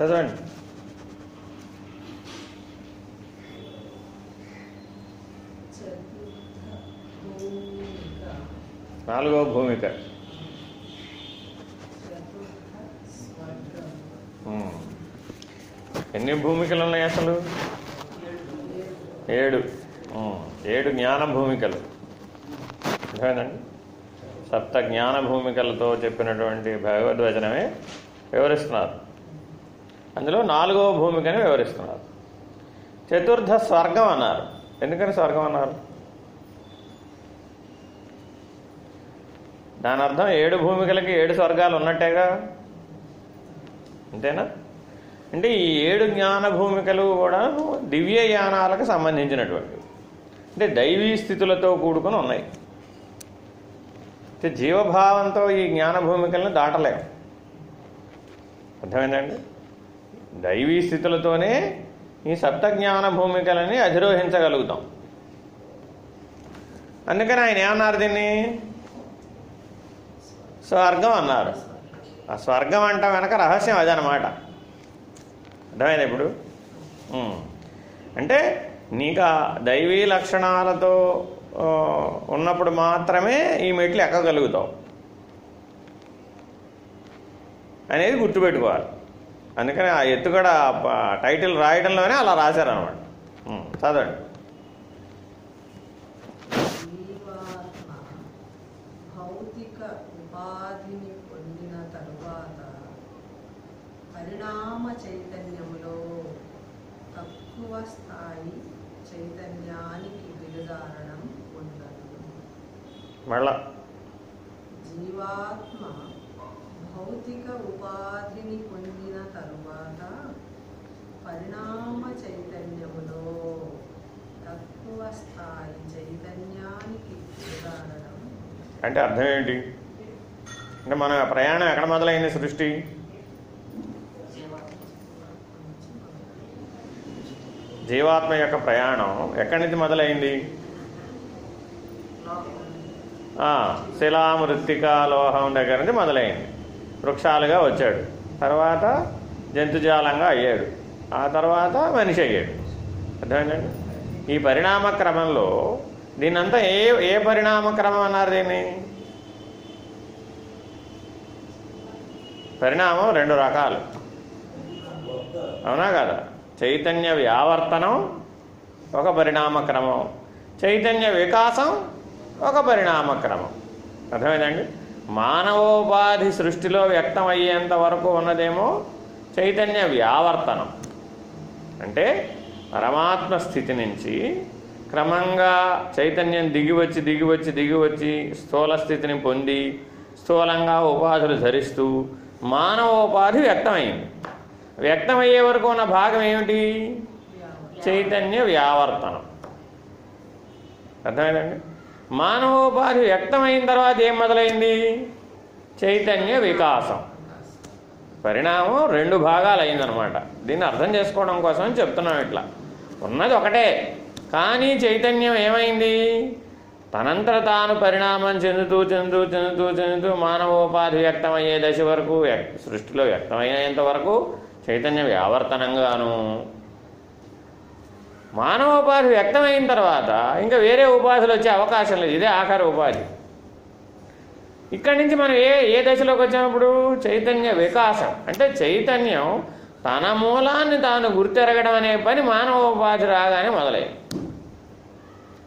చదవండి. నాలుగవ భూమిక. ఎన్ని భూమికలు ఉన్నాయి అసలు? ఏడు. ఏడు జ్ఞాన భూమికలు. అర్థమైందండి? సప్త జ్ఞాన భూమికలతో చెప్పినటువంటి భగవద్వచనమే వివరిస్తున్నారు. అందులో నాలుగవ భూమికని వివరిస్తున్నారు. చతుర్థ స్వర్గం అన్నారు. ఎందుకని స్వర్గం అన్నారు? దాని అర్థం ఏడు భూమికలకి ఏడు స్వర్గాలు ఉన్నట్టేగా? అంతేనా? అంటే ఈ ఏడు జ్ఞాన భూమికలు కూడా దివ్య యానాలకు సంబంధించినటువంటివి. అంటే దైవీ స్థితులతో కూడుకొని ఉన్నాయి. అంటే జీవభావంతో ఈ జ్ఞాన భూమికలను దాటలేము అర్థమైందండి? దైవీ స్థితులతోనే ఈ సప్తజ్ఞాన భూమికలని అధిరోహించగలుగుతాం. అందుకని ఆయన ఏమన్నారు దీన్ని? స్వర్గం అన్నారు. ఆ స్వర్గం అంట వెనక రహస్యం అదనమాట. అర్థమైంది ఇప్పుడు? అంటే నీకు ఆ దైవీ లక్షణాలతో ఉన్నప్పుడు మాత్రమే ఈ మెట్లు ఎక్కగలుగుతావు. అనేది గుర్తుపెట్టుకోవాలి. అందుకని ఆ ఎత్తుగడ టైటిల్ రాయడంలోనే అలా రాశారనమాట చదవండి. భౌతిక ఉపాధిని పొందిన తరువాత పరిణామ చైతన్యములో తక్కువ స్థాయి చైతన్యానికి దిగజారడం ఉండదు. మళ్ళా. జీవాత్మ భౌతిక ఉపాధిని పొందిన తరువాత పరిణామ చైతన్యములో తక్కువ స్థాయి చైతన్యానికి అంటే అర్థం ఏంటి అంటే మన ప్రయాణం ఎక్కడ మొదలైంది సృష్టి? జీవాత్మ యొక్క ప్రయాణం ఎక్కడి నుంచి మొదలైంది? ఆ, శిలా లోహం దగ్గర నుంచి మొదలైంది. వృక్షాలుగా వచ్చాడు. తర్వాత జంతుజాలంగా అయ్యాడు. ఆ తర్వాత మనిషి అయ్యాడు. అర్థమైందండి? ఈ పరిణామ క్రమంలో దీనంతా ఏ ఏ పరిణామ క్రమం అన్నారు దీన్ని? పరిణామం రెండు రకాలు. అవునా కదా? చైతన్య వ్యావర్తనం ఒక పరిణామ క్రమం చైతన్య వికాసం ఒక పరిణామ క్రమం అర్థమైందండి? మానవోపాధి సృష్టిలో వ్యక్తం అయ్యేంత వరకు ఉన్నదేమో చైతన్య వ్యావర్తనం. అంటే పరమాత్మ స్థితి నుంచి క్రమంగా చైతన్యం దిగివచ్చి దిగివచ్చి దిగివచ్చి స్థూల స్థితిని పొంది స్థూలంగా ఉపాధులు ధరిస్తూ మానవోపాధి వ్యక్తమైంది. వ్యక్తమయ్యే వరకు ఉన్న భాగం ఏమిటి? చైతన్య వ్యావర్తనం. అర్థమైందండి? మానవోపాధి వ్యక్తమైన తర్వాత ఏం మొదలైంది? చైతన్య వికాసం. పరిణామం రెండు భాగాలు అయిందనమాట దీన్ని అర్థం చేసుకోవడం కోసం చెప్తున్నాం ఇట్లా. ఉన్నది ఒకటే. కానీ చైతన్యం ఏమైంది? తనంతర తాను పరిణామం చెందుతూ చెందుతూ చెందుతూ చెందుతూ మానవోపాధి వ్యక్తమయ్యే దశ వరకు సృష్టిలో వ్యక్తమయ్యేంత వరకు చైతన్యం వ్యావర్తనంగాను మానవోపాధి వ్యక్తమైన తర్వాత ఇంకా వేరే ఉపాధులు వచ్చే అవకాశం లేదు. ఇదే ఆఖరి ఉపాధి. ఇక్కడి నుంచి మనం ఏ ఏ దశలోకి వచ్చినప్పుడు? చైతన్య వికాసం. అంటే చైతన్యం తన మూలాన్ని తాను గుర్తెరగడం అనే పని మానవోపాధి రాగానే మొదలైంది.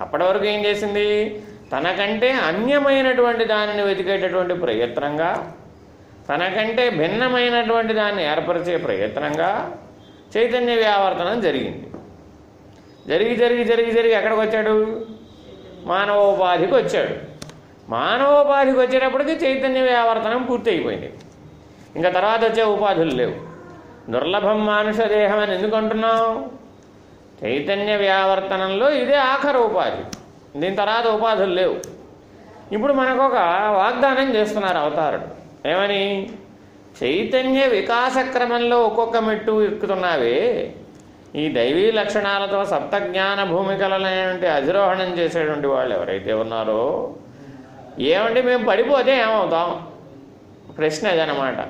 అప్పటి వరకు ఏం చేసింది? తనకంటే అన్యమైనటువంటి దానిని వెతికేటటువంటి ప్రయత్నంగా తనకంటే భిన్నమైనటువంటి దాన్ని ఏర్పరిచే ప్రయత్నంగా చైతన్య వ్యావర్తనం జరిగింది. జరిగి జరిగి జరిగి జరిగి ఎక్కడికి వచ్చాడు మానవోపాధికి వచ్చాడు. మానవోపాధికి వచ్చేటప్పటికి చైతన్య వ్యావర్తనం పూర్తయిపోయింది. ఇంకా తర్వాత వచ్చే ఉపాధులు లేవు. దుర్లభం మానుష దేహం అని ఎందుకు అంటున్నావు? చైతన్య వ్యావర్తనంలో ఇదే ఆఖరు ఉపాధి. దీని తర్వాత ఉపాధులు లేవు. ఇప్పుడు మనకు ఒక వాగ్దానం చేస్తున్నారు అవతారుడు. ఏమని? చైతన్య వికాస క్రమంలో ఒక్కొక్క మెట్టు ఎక్కుతున్నావే. ఈ దైవీ లక్షణాలతో సప్తజ్ఞాన భూమికలనేటువంటి అధిరోహణం చేసేటువంటి వాళ్ళు ఎవరైతే ఉన్నారో ఏమంటే మేము పడిపోతే ఏమవుతాం? ప్రశ్న అదనమాట.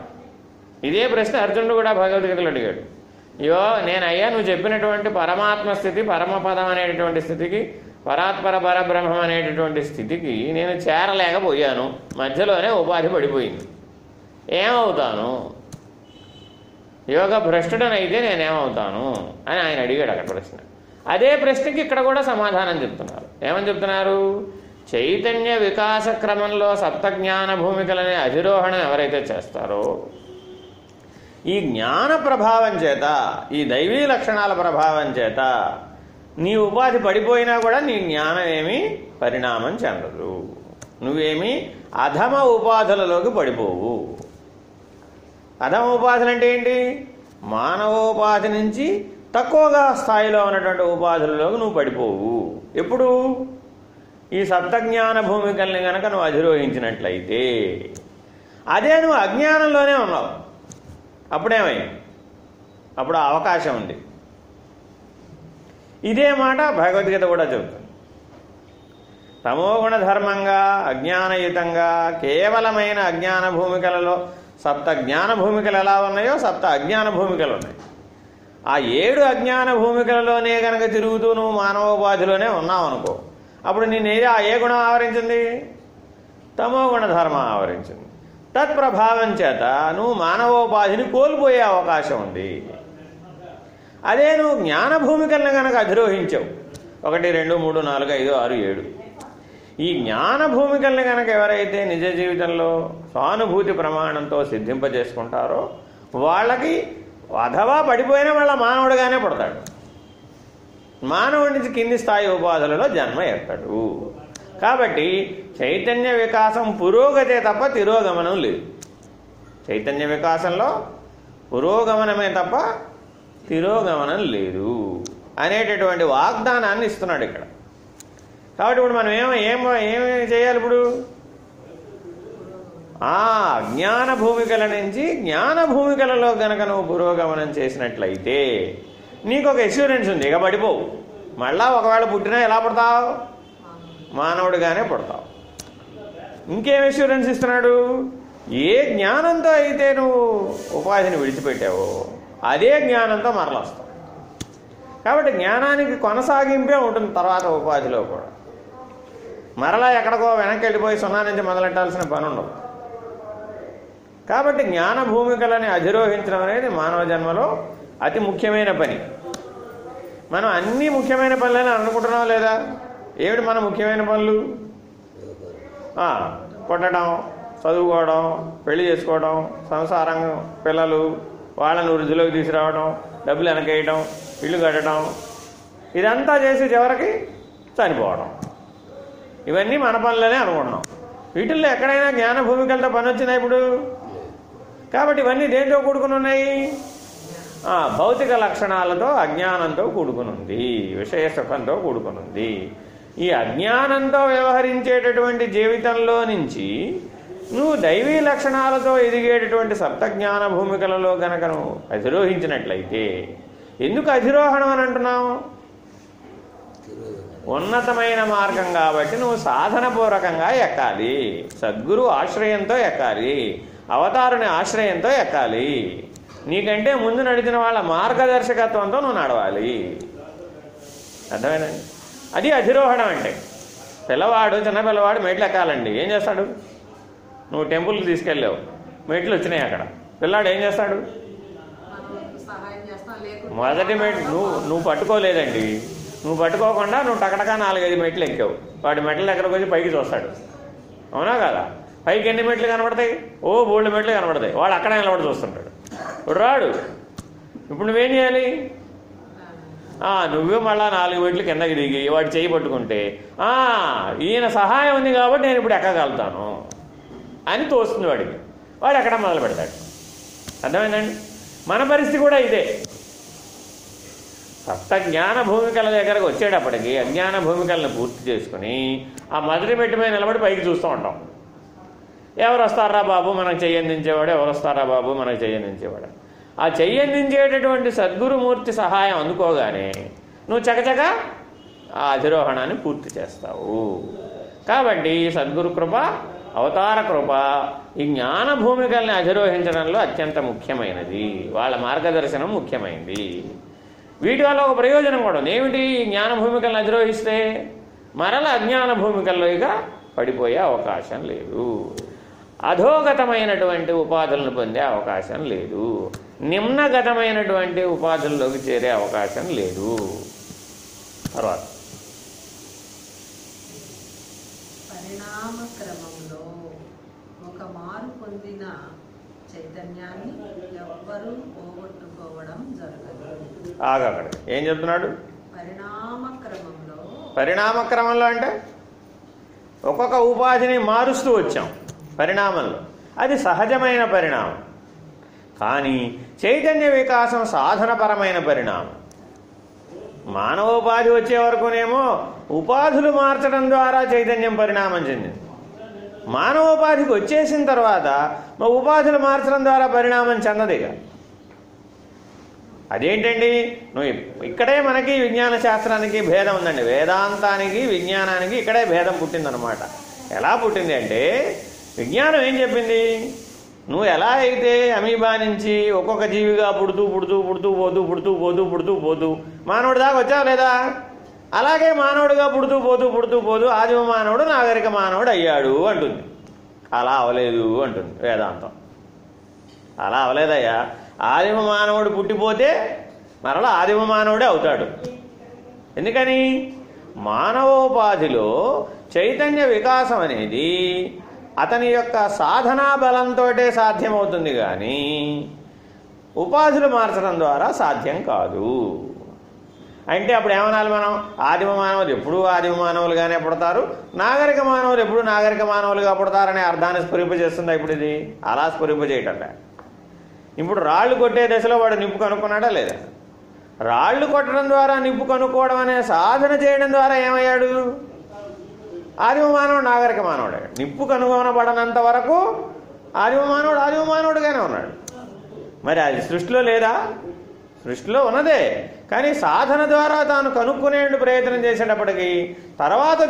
ఇదే ప్రశ్న అర్జునుడు కూడా భగవద్గీతలు అడిగాడు. యో నేను అయ్యా నువ్వు చెప్పినటువంటి పరమాత్మ స్థితి పరమపదం అనేటటువంటి స్థితికి పరాత్పర పరబ్రహ్మం అనేటటువంటి స్థితికి నేను చేరలేకపోయాను. మధ్యలోనే ఉపాధి పడిపోయింది. ఏమవుతాను? యోగ భ్రష్టుడనైతే నేనేమవుతాను? అని ఆయన అడిగాడు అక్కడ ప్రశ్న. అదే ప్రశ్నకి ఇక్కడ కూడా సమాధానం చెప్తున్నారు. ఏమని చెప్తున్నారు? చైతన్య వికాస క్రమంలో సప్తజ్ఞాన భూమికలనే అధిరోహణం ఎవరైతే చేస్తారో ఈ జ్ఞాన ప్రభావం చేత ఈ దైవీ లక్షణాల ప్రభావం చేత నీ ఉపాధి పడిపోయినా కూడా నీ జ్ఞానం ఏమీ పరిణామం చెందదు. నువ్వేమి అధమ ఉపాధులలోకి పడిపోవు. అధమ ఉపాధులు అంటే ఏంటి? మానవోపాధి నుంచి తక్కువగా స్థాయిలో ఉన్నటువంటి ఉపాధులలోకి నువ్వు పడిపోవు. ఎప్పుడు? ఈ సప్తజ్ఞాన భూమికల్ని గనక నువ్వు అధిరోహించినట్లయితే అదే నువ్వు అజ్ఞానంలోనే ఉన్నావు. అప్పుడేమై అప్పుడు అవకాశం ఉంది. ఇదే మాట భగవద్గీత కూడా చెబుతుంది. తమోగుణ ధర్మంగా అజ్ఞానయుతంగా కేవలమైన అజ్ఞాన భూమికలలో సప్త జ్ఞాన భూమికలు ఎలా ఉన్నాయో సప్త అజ్ఞాన భూమికలు ఉన్నాయి. ఆ ఏడు అజ్ఞాన భూమికలలోనే గనక తిరుగుతూ నువ్వు మానవోపాధిలోనే ఉన్నావు అనుకో అప్పుడు నేను ఆ ఏ గుణం ఆవరించింది? తమో గుణధర్మ ఆవరించింది. తత్ప్రభావం చేత నువ్వు మానవోపాధిని కోల్పోయే అవకాశం ఉంది. అదే నువ్వు జ్ఞానభూమికల్ని కనుక అధిరోహించావు. ఒకటి రెండు మూడు నాలుగు ఐదు ఆరు ఏడు. ఈ జ్ఞాన భూమికల్ని కనుక ఎవరైతే నిజ జీవితంలో సానుభూతి ప్రమాణంతో సిద్ధింపజేసుకుంటారో వాళ్ళకి అథవా పడిపోయిన వాళ్ళ మానవుడుగానే పడతాడు. మానవుడి నుంచి కింది స్థాయి ఉపాధులలో జన్మ ఎత్తాడు కాబట్టి చైతన్య వికాసం పురోగతే తప్ప తిరోగమనం లేదు. చైతన్య వికాసంలో పురోగమనమే తప్ప తిరోగమనం లేదు అనేటటువంటి వాగ్దానాన్ని ఇస్తున్నాడు ఇక్కడ. కాబట్టి ఇప్పుడు మనం ఏమో ఏం ఏమేమి చేయాలి ఇప్పుడు? ఆ జ్ఞాన భూమికల నుంచి జ్ఞాన భూమికలలో గనక నువ్వు పురోగమనం చేసినట్లయితే నీకు ఒక ఎష్యూరెన్స్ ఉంది ఇక పడిపోవు. మళ్ళా ఒకవేళ పుట్టినా ఎలా పడతావు? మానవుడిగానే పడతావు. ఇంకేం ఎష్యూరెన్స్ ఇస్తున్నాడు? ఏ జ్ఞానంతో అయితే నువ్వు ఉపాధిని విడిచిపెట్టావో అదే జ్ఞానంతో మరలొస్తావు. కాబట్టి జ్ఞానానికి కొనసాగింపే ఉంటుంది తర్వాత ఉపాధిలో కూడా. మరలా ఎక్కడికో వెనక్కి వెళ్ళిపోయి సున్నా నుంచి మొదలెట్టాల్సిన పని ఉండదు కాబట్టి జ్ఞాన భూమికలని అధిరోహించడం అనేది మానవ జన్మలో అతి ముఖ్యమైన పని. మనం అన్ని ముఖ్యమైన పనులని అనుకుంటున్నాం లేదా? ఏమిటి మన ముఖ్యమైన పనులు? కొట్టడం చదువుకోవడం పెళ్ళి చేసుకోవడం సంసారం పిల్లలు వాళ్ళని వృద్ధిలోకి తీసుకురావడం డబ్బులు వెనకేయడం ఇల్లు కట్టడం ఇదంతా చేసి చివరికి చనిపోవడం. ఇవన్నీ మన పనులనే అనుకుంటున్నాం. వీటిల్లో ఎక్కడైనా జ్ఞాన భూమికలతో పని వచ్చినా ఇప్పుడు? కాబట్టి ఇవన్నీ దేంతో కూడుకుని ఉన్నాయి? భౌతిక లక్షణాలతో అజ్ఞానంతో కూడుకునుంది విషయ సుఖంతో కూడుకునుంది. ఈ అజ్ఞానంతో వ్యవహరించేటటువంటి జీవితంలో నుంచి నువ్వు దైవీ లక్షణాలతో ఎదిగేటటువంటి సప్తజ్ఞాన భూమికలలో గనక నువ్వు అధిరోహించినట్లయితే ఎందుకు అధిరోహణం అని అంటున్నావు? ఉన్నతమైన మార్గం కాబట్టి నువ్వు సాధనపూర్వకంగా ఎక్కాలి సద్గురు ఆశ్రయంతో ఎక్కాలి అవతారుని ఆశ్రయంతో ఎక్కాలి. నీకంటే ముందు నడిచిన వాళ్ళ మార్గదర్శకత్వంతో నువ్వు నడవాలి. అర్థమేనండి అది అధిరోహణం అంటే. పిల్లవాడు చిన్న పిల్లవాడు మెట్లు ఎక్కాలండి. ఏం చేస్తాడు? నువ్వు టెంపుల్కి తీసుకెళ్ళావు. మెట్లు వచ్చినాయి అక్కడ. పిల్లాడు ఏం చేస్తాడు? మొదటి మెట్లు నువ్వు నువ్వు పట్టుకోలేదండి. నువ్వు పట్టుకోకుండా నువ్వు టకటకా నాలుగైదు మెట్లు ఎక్కావు. వాడి మెట్ల దగ్గరకు వచ్చి పైకి చూస్తాడు. అవునా కదా? పైకి ఎన్ని మెట్లు కనబడతాయి? ఓ బోల్డ్ మెట్లు కనబడతాయి. వాడు అక్కడ నిలబడి చూస్తుంటాడు. రాడు. ఇప్పుడు నువ్వేం చేయాలి? నువ్వు మళ్ళా నాలుగు వేట్లు కిందకి దిగి వాడు చేయి పట్టుకుంటే ఈయన సహాయం ఉంది కాబట్టి నేను ఇప్పుడు ఎక్కగలుగుతాను అని తోస్తుంది వాడికి. వాడు ఎక్కడ మొదలు పెడతాడు? అర్థమైందండి? మన పరిస్థితి కూడా ఇదే. సప్త జ్ఞాన భూమికల దగ్గరకు వచ్చేటప్పటికి అజ్ఞాన భూమికలను పూర్తి చేసుకుని ఆ మొదటి మెట్టు మీద నిలబడి పైకి చూస్తూ ఉంటాం. ఎవరు వస్తారా బాబు? మనకు చెయ్యందించేవాడు ఎవరు వస్తారా బాబు? మనకు చెయ్యందించేవాడు ఆ చెయ్యందించేటటువంటి సద్గురుమూర్తి సహాయం అందుకోగానే నువ్వు చకచక ఆ అధిరోహణాన్ని పూర్తి చేస్తావు. కాబట్టి సద్గురు కృప అవతార కృప ఈ జ్ఞాన భూమికల్ని అధిరోహించడంలో అత్యంత ముఖ్యమైనది. వాళ్ళ మార్గదర్శనం ముఖ్యమైనది వీటి వల్ల ఒక ప్రయోజనం కూడా ఉంది. ఏమిటి? ఈ జ్ఞాన భూమికలను అధిరోహిస్తే మరల అజ్ఞాన భూమికల్లో ఇక పడిపోయే అవకాశం లేదు. అధోగతమైనటువంటి ఉపాధులను పొందే అవకాశం లేదు. నిమ్నగతమైనటువంటి ఉపాధుల్లోకి చేరే అవకాశం లేదు. తర్వాత. పరిణామ క్రమంలో ఒక మారు పొందిన చైతన్యాన్ని ఎవ్వరూ పోగొట్టుకోవడం జరగదు. ఏం చెప్తున్నాడు? పరిణామ క్రమంలో పరిణామ క్రమంలో అంటే ఒక్కొక్క ఉపాధిని మారుస్తూ వచ్చాం. పరిణామంలో అది సహజమైన పరిణామం. కానీ చైతన్య వికాసం సాధనపరమైన పరిణామం. మానవోపాధి వచ్చే వరకునేమో ఉపాధులు మార్చడం ద్వారా చైతన్యం పరిణామం చెందింది. మానవోపాధికి వచ్చేసిన తర్వాత మా ఉపాధులు మార్చడం ద్వారా పరిణామం చెందదిగా అదేంటండి? నువ్వు ఇక్కడే మనకి విజ్ఞాన శాస్త్రానికి భేదం ఉందండి. వేదాంతానికి విజ్ఞానానికి ఇక్కడే భేదం పుట్టిందనమాట. ఎలా పుట్టింది అంటే విజ్ఞానం ఏం చెప్పింది? నువ్వు ఎలా అయితే అమీబా నుంచి ఒక్కొక్క జీవిగా పుడుతూ పుడుతూ పుడుతూ పోతూ పుడుతూ పోతూ పుడుతూ పోతూ మానవుడి దాకా వచ్చావు లేదా? అలాగే మానవుడిగా పుడుతూ పోతూ పుడుతూ పోతూ ఆదిమ మానవుడు నాగరిక మానవుడు అయ్యాడు అంటుంది. అలా అవలేదు అంటుంది వేదాంతం. అలా అవలేదయ్యా. ఆదిమ మానవుడు పుట్టిపోతే మరలా ఆదిమ మానవుడే అవుతాడు. ఎందుకని? మానవోపాధిలో చైతన్య వికాసం అనేది అతని యొక్క సాధనా బలంతో సాధ్యమవుతుంది కానీ ఉపాధులు మార్చడం ద్వారా సాధ్యం కాదు. అంటే అప్పుడు ఏమనాలి మనం? ఆదిమ మానవులు ఎప్పుడూ ఆదిమ మానవులుగానే పుడతారు. నాగరిక మానవులు ఎప్పుడు నాగరిక మానవులుగా పుడతారనే అర్థాన్ని స్ఫురింపజేస్తుందా ఇప్పుడు ఇది? అలా స్ఫురింపజేయటంలే ఇప్పుడు రాళ్ళు కొట్టే దశలో వాడు నిప్పు కనుక్కున్నాడా లేదా? రాళ్ళు కొట్టడం ద్వారా నిప్పు కనుక్కోవడం అనే సాధన చేయడం ద్వారా ఏమయ్యాడు? ఆదిమ మానవుడు నాగరిక మానవుడే నిప్పు కనుగొనబడనంత వరకు ఆదిమ మానవుడు ఆదిమ మానవుడుగానే ఉన్నాడు. మరి అది సృష్టిలో లేదా? సృష్టిలో ఉన్నదే. కానీ సాధన ద్వారా తాను కనుక్కునే ప్రయత్నం చేసేటప్పటికీ తర్వాత